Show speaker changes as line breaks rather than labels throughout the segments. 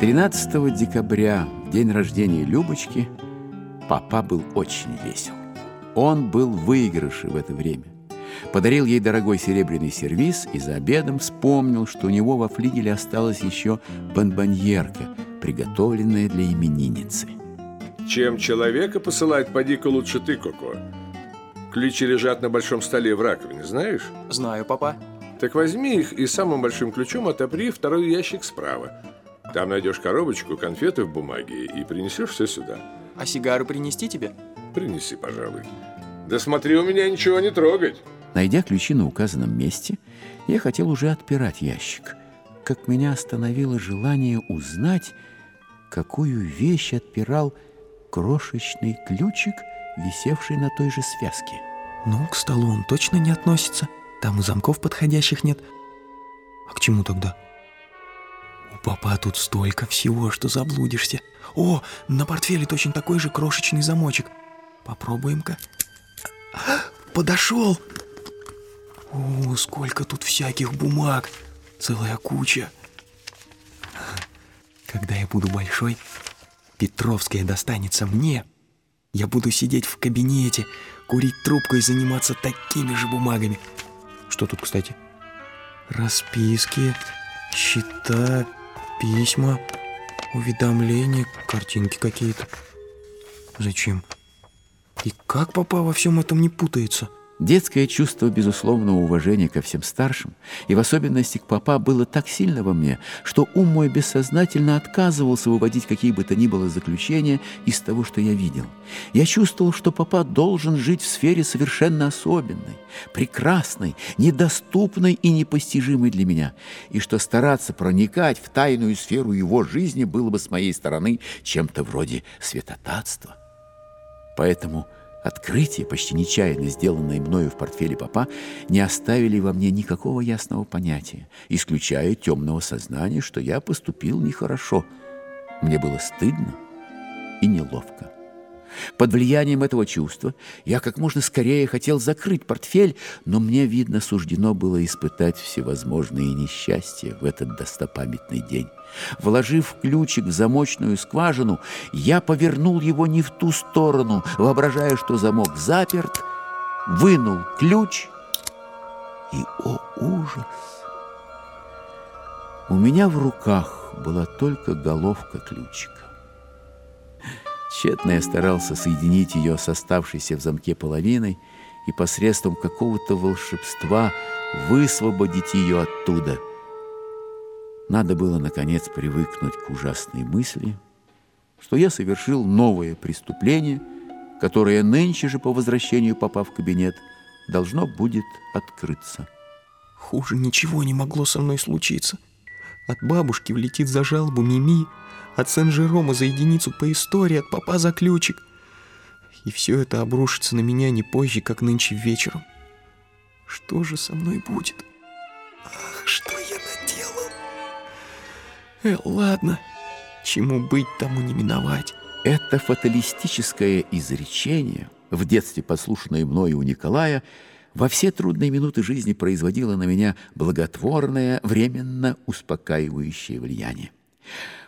13 декабря, в день рождения Любочки, папа был очень весел. Он был в выигрыше в это время. Подарил ей дорогой серебряный сервиз и за обедом вспомнил, что у него во флигеле осталась еще бонбоньерка, приготовленная для именинницы.
Чем человека посылать, поди-ка лучше ты, Коко. Ключи лежат на большом столе в раковине, знаешь?
Знаю, папа.
Так возьми их и самым большим ключом отопри второй ящик справа. Там найдешь коробочку, конфеты в бумаге и принесешь все сюда.
А сигару принести тебе?
Принеси, пожалуй. Да смотри, у меня ничего не трогать.
Найдя ключи на указанном месте, я хотел уже отпирать ящик, как меня остановило желание узнать, какую вещь отпирал крошечный ключик, висевший на той же связке.
Ну, к столу он точно не относится. Там и замков подходящих нет. А к чему тогда? Папа тут столько всего, что заблудишься. О, на портфеле точно такой же крошечный замочек. Попробуем-ка. Подошел. О, сколько тут всяких бумаг. Целая куча. Когда я буду большой, Петровская достанется мне. Я буду сидеть в кабинете, курить трубку и заниматься такими же бумагами. Что тут, кстати? Расписки, счета, письма, уведомления, картинки какие-то. Зачем? И как папа во всем этом не путается?
Детское чувство безусловного уважения ко всем старшим, и в особенности к папа, было так сильно во мне, что ум мой бессознательно отказывался выводить какие бы то ни было заключения из того, что я видел. Я чувствовал, что папа должен жить в сфере совершенно особенной, прекрасной, недоступной и непостижимой для меня, и что стараться проникать в тайную сферу его жизни было бы с моей стороны чем-то вроде святотатства. Поэтому Открытия, почти нечаянно сделанные мною в портфеле папа, не оставили во мне никакого ясного понятия, исключая темного сознания, что я поступил нехорошо. Мне было стыдно и неловко. Под влиянием этого чувства я как можно скорее хотел закрыть портфель, но мне, видно, суждено было испытать всевозможные несчастья в этот достопамятный день. Вложив ключик в замочную скважину, я повернул его не в ту сторону, воображая, что замок заперт, вынул ключ и, о ужас! У меня в руках была только головка ключика. Тщетно я старался соединить ее с оставшейся в замке половиной и посредством какого-то волшебства высвободить ее оттуда. Надо было, наконец, привыкнуть к ужасной мысли, что я совершил новое преступление, которое нынче же по возвращению попав в кабинет должно будет открыться.
Хуже ничего не могло со мной случиться. От бабушки влетит за жалобу Мими, от Сен-Жерома за единицу по истории, от папа за ключик. И все это обрушится на меня не позже, как нынче вечером. Что же со мной будет? Ах, что я наделал? Э, ладно, чему быть, тому не миновать.
Это фаталистическое изречение, в детстве подслушанное мною у Николая, во все трудные минуты жизни производило на меня благотворное, временно успокаивающее влияние.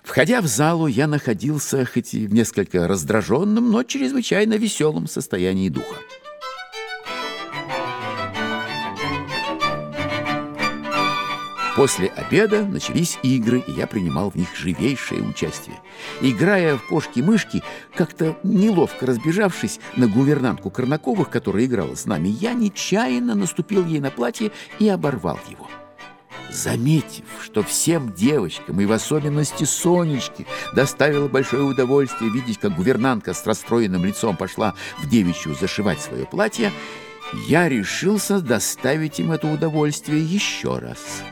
Входя в залу, я находился хоть и в несколько раздраженном, но чрезвычайно веселом состоянии духа. После обеда начались игры, и я принимал в них живейшее участие. Играя в кошки-мышки, как-то неловко разбежавшись на гувернантку Корнаковых, которая играла с нами, я нечаянно наступил ей на платье и оборвал его. Заметив, что всем девочкам, и в особенности Сонечке, доставило большое удовольствие видеть, как гувернантка с расстроенным лицом пошла в девичью зашивать свое платье, я решился доставить им это удовольствие еще раз.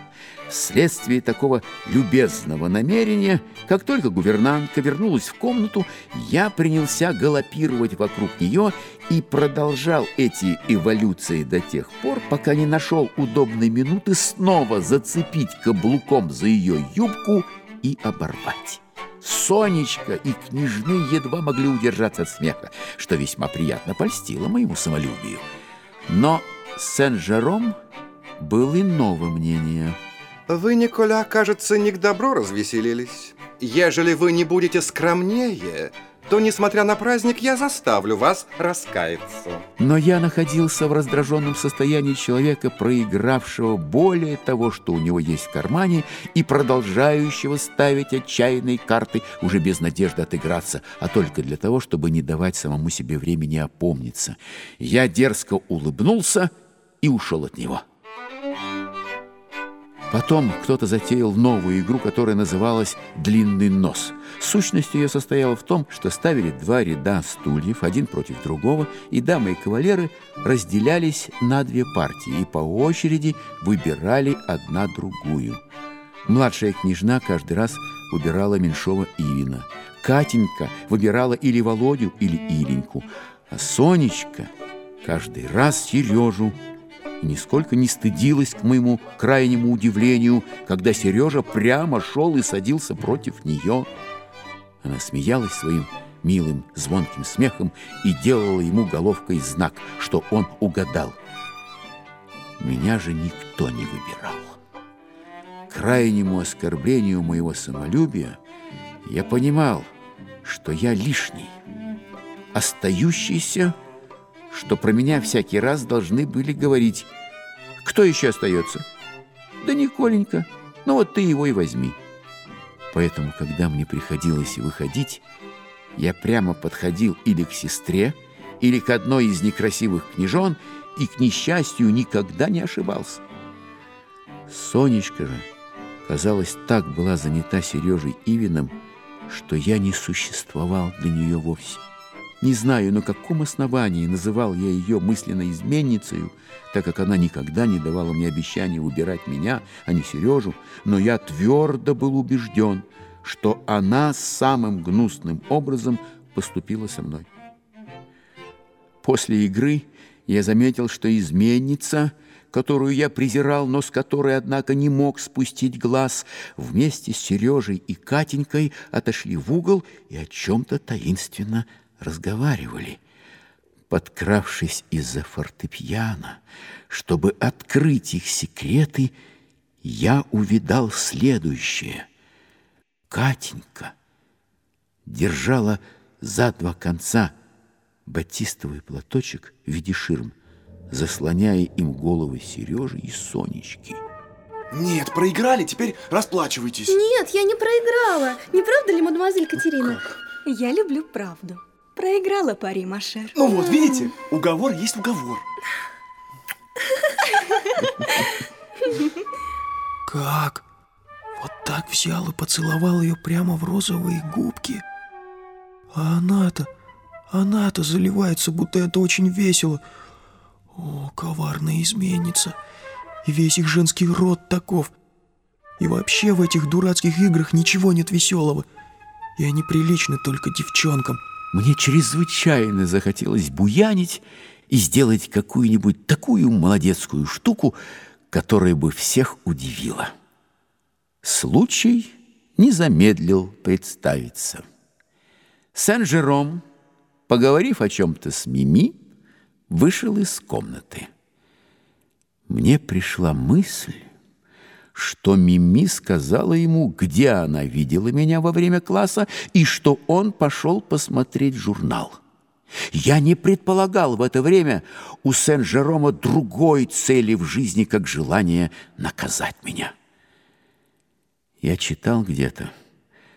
Вследствие такого любезного намерения, как только гувернантка вернулась в комнату, я принялся галопировать вокруг нее и продолжал эти эволюции до тех пор, пока не нашел удобной минуты снова зацепить каблуком за ее юбку и оборвать. Сонечка и княжны едва могли удержаться от смеха, что весьма приятно польстило моему самолюбию. Но Сен-Жером был иного мнения –
вы, Николя, кажется, не к добру развеселились. ежели вы не будете скромнее, то, несмотря на праздник, я заставлю вас раскаяться.
Но я находился в раздраженном состоянии человека, проигравшего более того, что у него есть в кармане, и продолжающего ставить отчаянные карты уже без надежды отыграться, а только для того, чтобы не давать самому себе времени опомниться. Я дерзко улыбнулся и ушел от него. Потом кто-то затеял новую игру, которая называлась «Длинный нос». Сущность ее состояла в том, что ставили два ряда стульев, один против другого, и дамы и кавалеры разделялись на две партии и по очереди выбирали одна другую. Младшая княжна каждый раз выбирала меньшого Ивина. Катенька выбирала или Володю, или Иленьку, а Сонечка каждый раз Сережу и нисколько не стыдилась к моему крайнему удивлению, когда Сережа прямо шел и садился против нее. Она смеялась своим милым звонким смехом и делала ему головкой знак, что он угадал. Меня же никто не выбирал. Крайнему оскорблению моего самолюбия я понимал, что я лишний, остающийся что про меня всякий раз должны были говорить. Кто еще остается? Да Николенька. Ну вот ты его и возьми. Поэтому, когда мне приходилось выходить, я прямо подходил или к сестре, или к одной из некрасивых княжон, и, к несчастью, никогда не ошибался. Сонечка же, казалось, так была занята Сережей Ивином, что я не существовал для нее вовсе. Не знаю, на каком основании называл я ее мысленной изменницей, так как она никогда не давала мне обещания убирать меня, а не Сережу, но я твердо был убежден, что она самым гнусным образом поступила со мной. После игры я заметил, что изменница, которую я презирал, но с которой, однако, не мог спустить глаз, вместе с Сережей и Катенькой отошли в угол и о чем-то таинственно разговаривали, подкравшись из-за фортепиано, чтобы открыть их секреты, я увидал следующее. Катенька держала за два конца батистовый платочек в виде ширм, заслоняя им головы Сережи и Сонечки.
Нет, проиграли, теперь расплачивайтесь.
Нет, я не проиграла. Не правда ли, мадемуазель Катерина?
Я люблю правду. Проиграла пари, Машер.
Ну вот, видите, уговор есть уговор.
Как? Вот так взял и поцеловал ее прямо в розовые губки? А она-то, она-то заливается, будто это очень весело. О, коварная изменница. И весь их женский род таков. И вообще в этих дурацких играх ничего нет веселого. И они приличны только девчонкам.
Мне чрезвычайно захотелось буянить и сделать какую-нибудь такую молодецкую штуку, которая бы всех удивила. Случай не замедлил представиться. Сен-Жером, поговорив о чем-то с Мими, вышел из комнаты. Мне пришла мысль, что Мими сказала ему, где она видела меня во время класса, и что он пошел посмотреть журнал. Я не предполагал в это время у Сен-Жерома другой цели в жизни, как желание наказать меня. Я читал где-то,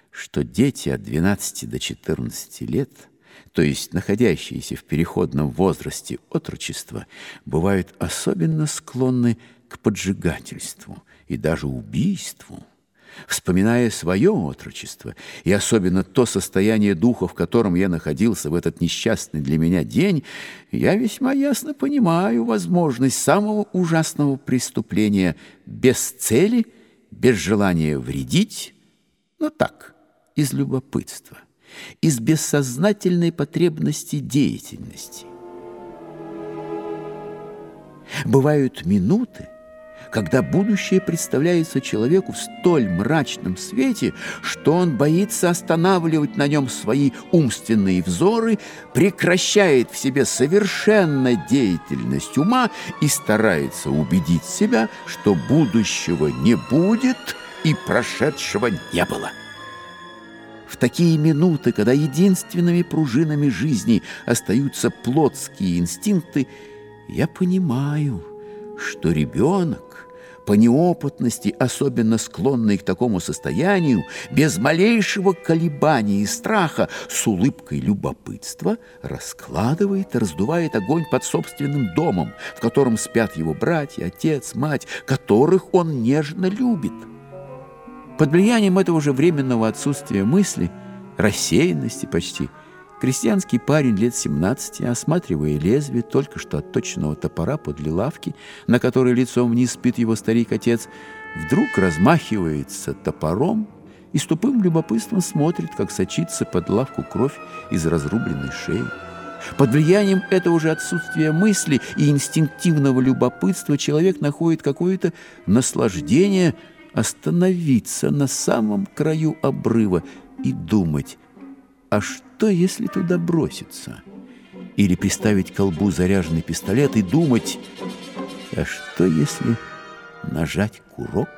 что дети от 12 до 14 лет, то есть находящиеся в переходном возрасте отрочества, бывают особенно склонны к поджигательству – и даже убийству. Вспоминая свое отрочество, и особенно то состояние духа, в котором я находился в этот несчастный для меня день, я весьма ясно понимаю возможность самого ужасного преступления без цели, без желания вредить, но так, из любопытства, из бессознательной потребности деятельности. Бывают минуты, когда будущее представляется человеку в столь мрачном свете, что он боится останавливать на нем свои умственные взоры, прекращает в себе совершенно деятельность ума и старается убедить себя, что будущего не будет и прошедшего не было. такие минуты, когда единственными пружинами жизни остаются плотские инстинкты, я понимаю, что ребенок по неопытности, особенно склонный к такому состоянию, без малейшего колебания и страха, с улыбкой любопытства, раскладывает и раздувает огонь под собственным домом, в котором спят его братья, отец, мать, которых он нежно любит. Под влиянием этого же временного отсутствия мысли, рассеянности почти – Крестьянский парень лет 17, осматривая лезвие только что отточенного топора подле лавки, на которой лицом вниз спит его старик-отец, вдруг размахивается топором и с тупым любопытством смотрит, как сочится под лавку кровь из разрубленной шеи. Под влиянием этого же отсутствия мысли и инстинктивного любопытства человек находит какое-то наслаждение остановиться на самом краю обрыва и думать, а что, если туда броситься? Или приставить к колбу заряженный пистолет и думать, а что, если нажать курок?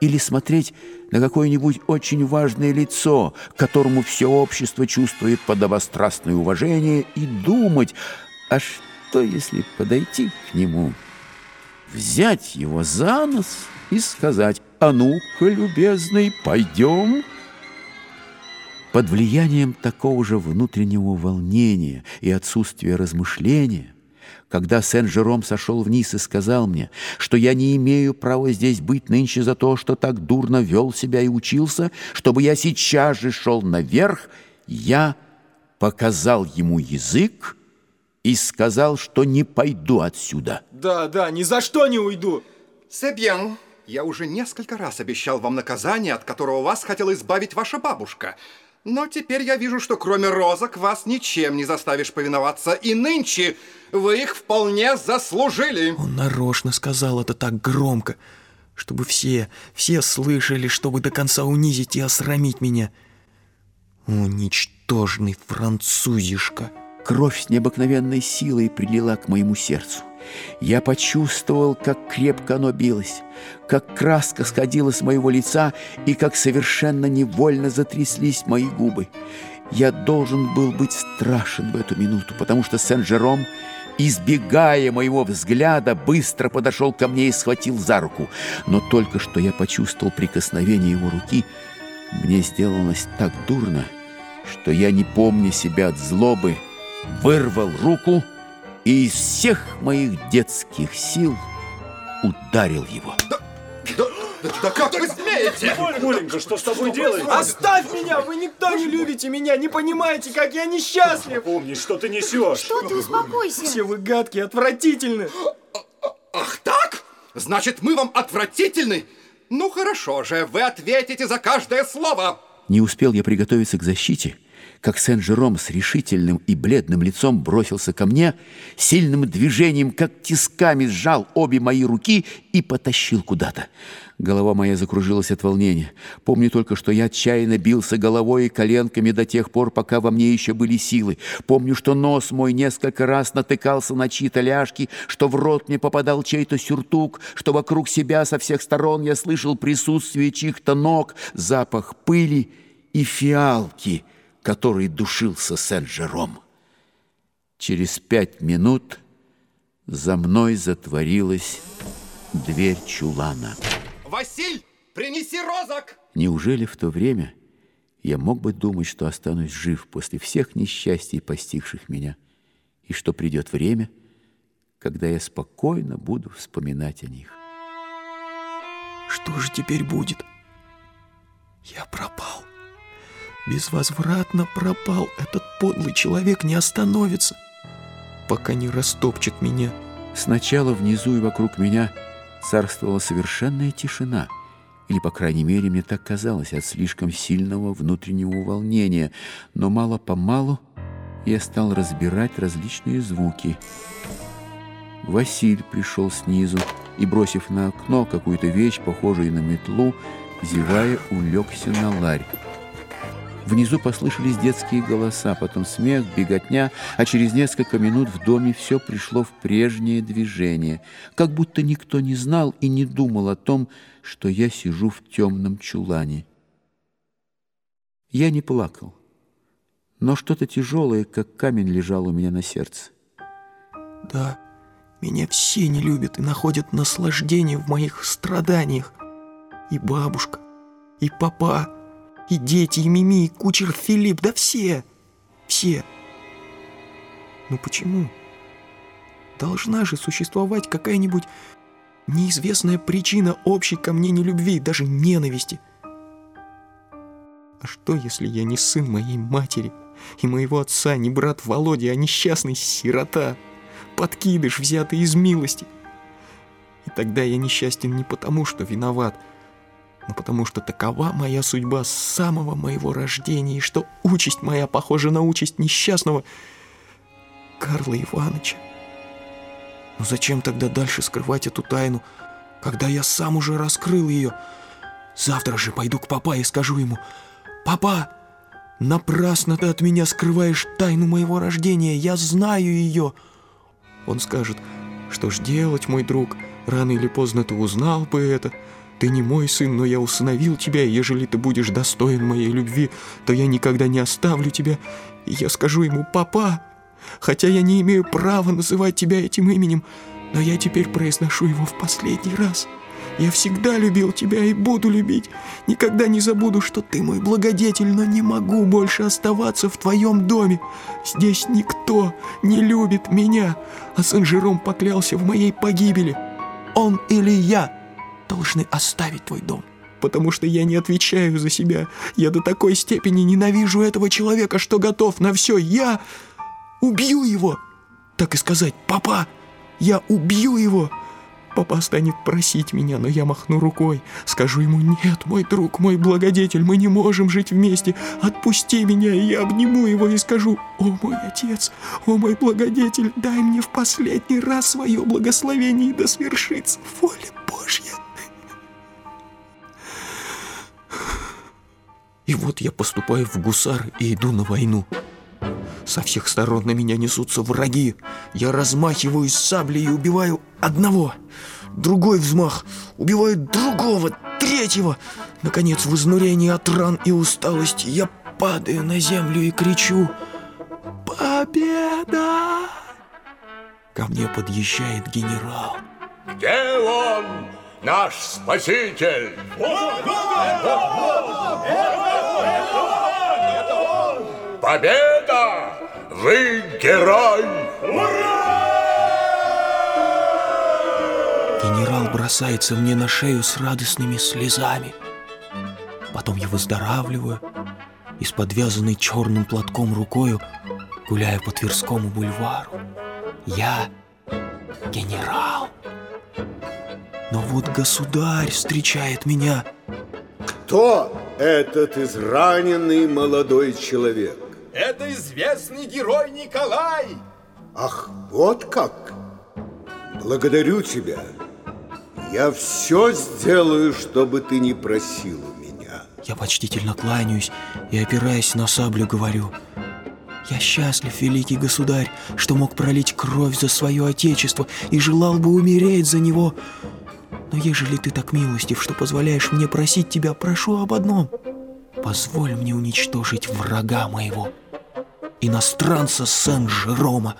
Или смотреть на какое-нибудь очень важное лицо, которому все общество чувствует подобострастное уважение, и думать, а что, если подойти к нему, взять его за нос и сказать, «А ну-ка, любезный, пойдем!» Под влиянием такого же внутреннего волнения и отсутствия размышления, когда Сен-Жером сошел вниз и сказал мне, что я не имею права здесь быть нынче за то, что так дурно вел себя и учился, чтобы я сейчас же шел наверх, я показал ему язык и сказал, что не пойду отсюда.
Да, да, ни за что не уйду.
Себьен, я уже несколько раз обещал вам наказание, от которого вас хотела избавить ваша бабушка – но теперь я вижу, что кроме розок вас ничем не заставишь повиноваться, и нынче вы их вполне заслужили.
Он нарочно сказал это так громко, чтобы все, все слышали, чтобы до конца унизить и осрамить меня. О, ничтожный французишка!
Кровь с необыкновенной силой прилила к моему сердцу. Я почувствовал, как крепко оно билось, как краска сходила с моего лица и как совершенно невольно затряслись мои губы. Я должен был быть страшен в эту минуту, потому что Сен-Жером, избегая моего взгляда, быстро подошел ко мне и схватил за руку. Но только что я почувствовал прикосновение его руки, мне сделалось так дурно, что я, не помня себя от злобы, вырвал руку и из всех моих детских сил ударил его.
Да, да, да, да как вы смеете?
Коленька, что с тобой делаете?
Оставь меня! Вы никто не любите меня, не понимаете, как я несчастлив!
Помни, что ты несешь.
Что ты, успокойся.
Все вы гадкие, отвратительны.
Ах так? Значит, мы вам отвратительны? Ну хорошо же, вы ответите за каждое слово.
Не успел я приготовиться к защите, как Сен-Жером с решительным и бледным лицом бросился ко мне, сильным движением, как тисками сжал обе мои руки и потащил куда-то. Голова моя закружилась от волнения. Помню только, что я отчаянно бился головой и коленками до тех пор, пока во мне еще были силы. Помню, что нос мой несколько раз натыкался на чьи-то ляжки, что в рот мне попадал чей-то сюртук, что вокруг себя со всех сторон я слышал присутствие чьих-то ног, запах пыли и фиалки — который душился Сен-Жером. Через пять минут за мной затворилась дверь чулана.
Василь, принеси розок!
Неужели в то время я мог бы думать, что останусь жив после всех несчастий, постигших меня, и что придет время, когда я спокойно буду вспоминать о них?
Что же теперь будет? Я пропал безвозвратно пропал. Этот подлый человек не остановится, пока не растопчет меня.
Сначала внизу и вокруг меня царствовала совершенная тишина, или, по крайней мере, мне так казалось, от слишком сильного внутреннего волнения, но мало-помалу я стал разбирать различные звуки. Василь пришел снизу и, бросив на окно какую-то вещь, похожую на метлу, зевая, улегся на ларь. Внизу послышались детские голоса, потом смех, беготня, а через несколько минут в доме все пришло в прежнее движение, как будто никто не знал и не думал о том, что я сижу в темном чулане. Я не плакал, но что-то тяжелое, как камень, лежало у меня на сердце.
Да, меня все не любят и находят наслаждение в моих страданиях. И бабушка, и папа, и дети, и Мими, и кучер Филипп, да все, все. Но почему? Должна же существовать какая-нибудь неизвестная причина общей ко мне нелюбви, даже ненависти. А что, если я не сын моей матери и моего отца, не брат Володя, а несчастный сирота, подкидыш, взятый из милости? И тогда я несчастен не потому, что виноват, но потому что такова моя судьба с самого моего рождения, и что участь моя похожа на участь несчастного Карла Ивановича. Но зачем тогда дальше скрывать эту тайну, когда я сам уже раскрыл ее? Завтра же пойду к папа и скажу ему, «Папа, напрасно ты от меня скрываешь тайну моего рождения, я знаю ее». Он скажет, «Что ж делать, мой друг, рано или поздно ты узнал бы это». Ты не мой сын, но я усыновил тебя, и ежели ты будешь достоин моей любви, то я никогда не оставлю тебя. И я скажу ему, папа, хотя я не имею права называть тебя этим именем, но я теперь произношу его в последний раз. Я всегда любил тебя и буду любить. Никогда не забуду, что ты мой благодетель, но не могу больше оставаться в твоем доме. Здесь никто не любит меня, а Сен-Жером поклялся в моей погибели. Он или я должны оставить твой дом. Потому что я не отвечаю за себя. Я до такой степени ненавижу этого человека, что готов на все. Я убью его. Так и сказать, папа, я убью его. Папа станет просить меня, но я махну рукой. Скажу ему, нет, мой друг, мой благодетель, мы не можем жить вместе. Отпусти меня, и я обниму его и скажу, о мой отец, о мой благодетель, дай мне в последний раз свое благословение, и да свершится воля Божья. И вот я поступаю в гусар и иду на войну. Со всех сторон на меня несутся враги. Я размахиваюсь саблей и убиваю одного. Другой взмах убивает другого, третьего. Наконец, в изнурении от ран и усталости я падаю на землю и кричу «Победа!» Ко мне подъезжает генерал.
Где он, наш спаситель? Победа! Вы герой!
Генерал бросается мне на шею с радостными слезами. Потом я выздоравливаю и с подвязанной черным платком рукою гуляю по Тверскому бульвару. Я генерал. Но вот государь встречает меня.
Кто этот израненный молодой человек?
Это известный герой Николай.
Ах, вот как! Благодарю тебя. Я все сделаю, чтобы ты не просил у меня.
Я почтительно кланяюсь и, опираясь на саблю, говорю «Я счастлив, великий государь, что мог пролить кровь за свое отечество и желал бы умереть за него. Но ежели ты так милостив, что позволяешь мне просить тебя, прошу об одном. Позволь мне уничтожить врага моего, иностранца Сен-Жерома».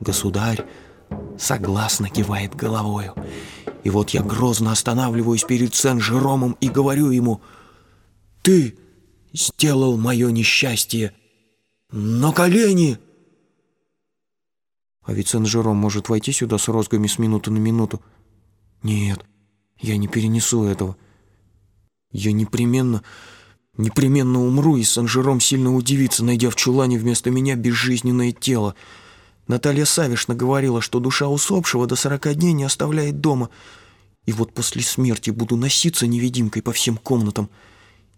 Государь согласно кивает головою. И вот я грозно останавливаюсь перед Сен-Жеромом и говорю ему, «Ты сделал мое несчастье на колени!» А ведь Сен-Жером может войти сюда с розгами с минуты на минуту. Нет, я не перенесу этого. Я непременно, непременно умру, и Сен-Жером сильно удивится, найдя в чулане вместо меня безжизненное тело. Наталья Савишна говорила, что душа усопшего до сорока дней не оставляет дома. И вот после смерти буду носиться невидимкой по всем комнатам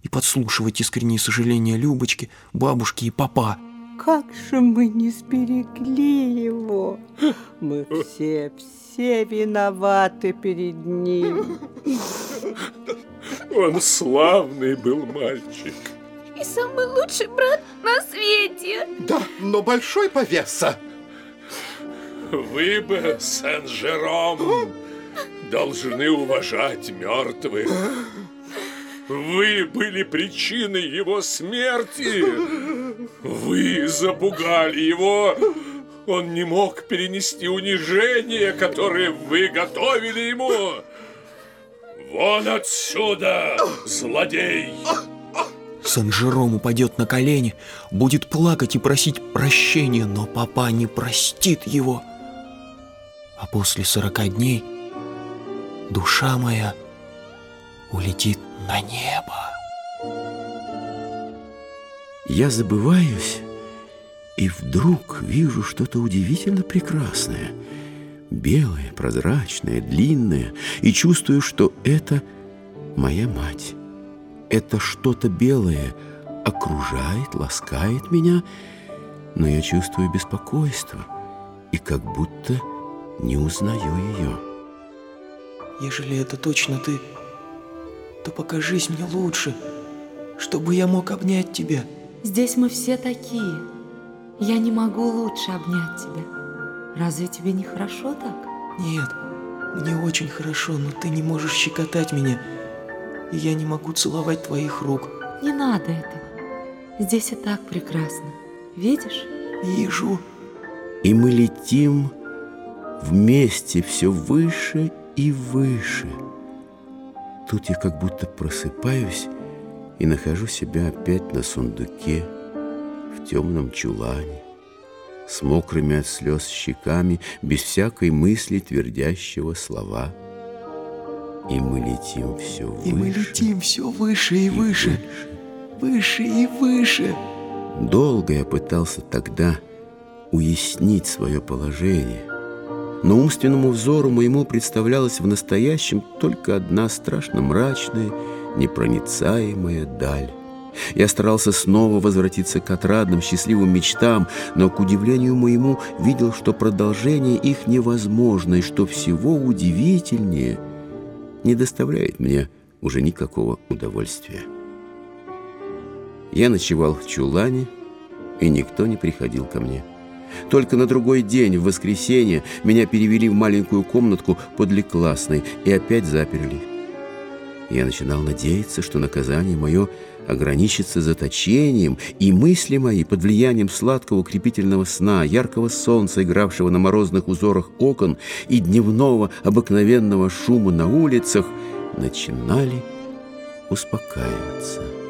и подслушивать искренние сожаления Любочки, бабушки и папа.
Как же мы не сберегли его? Мы все, все виноваты перед ним.
Он славный был мальчик.
И самый лучший брат на свете.
Да, но большой повеса.
Вы бы, Сен-Жером, должны уважать мертвых. Вы были причиной его смерти. Вы запугали его. Он не мог перенести унижение, которое вы готовили ему. Вон отсюда, злодей!
Сан-Жером упадет на колени, будет плакать и просить прощения, но папа не простит его. А после сорока дней душа моя улетит на небо.
Я забываюсь, и вдруг вижу что-то удивительно прекрасное, белое, прозрачное, длинное, и чувствую, что это моя мать. Это что-то белое окружает, ласкает меня, но я чувствую беспокойство и как будто не узнаю ее.
Ежели это точно ты, то покажись мне лучше, чтобы я мог обнять тебя.
Здесь мы все такие. Я не могу лучше обнять тебя. Разве тебе не хорошо так?
Нет, мне очень хорошо, но ты не можешь щекотать меня, и я не могу целовать твоих рук.
Не надо этого. Здесь и так прекрасно. Видишь?
Вижу.
И мы летим вместе все выше и выше. Тут я как будто просыпаюсь и нахожу себя опять на сундуке, в темном чулане, с мокрыми от слез щеками, без всякой мысли твердящего слова. И мы летим все выше.
И мы летим все выше и, и выше, выше и выше.
Долго я пытался тогда уяснить свое положение – но умственному взору моему представлялась в настоящем только одна страшно мрачная, непроницаемая даль. Я старался снова возвратиться к отрадным, счастливым мечтам, но, к удивлению моему, видел, что продолжение их невозможно, и что всего удивительнее не доставляет мне уже никакого удовольствия. Я ночевал в чулане, и никто не приходил ко мне. Только на другой день, в воскресенье, меня перевели в маленькую комнатку подле классной и опять заперли. Я начинал надеяться, что наказание мое ограничится заточением, и мысли мои под влиянием сладкого крепительного сна, яркого солнца, игравшего на морозных узорах окон, и дневного обыкновенного шума на улицах, начинали успокаиваться.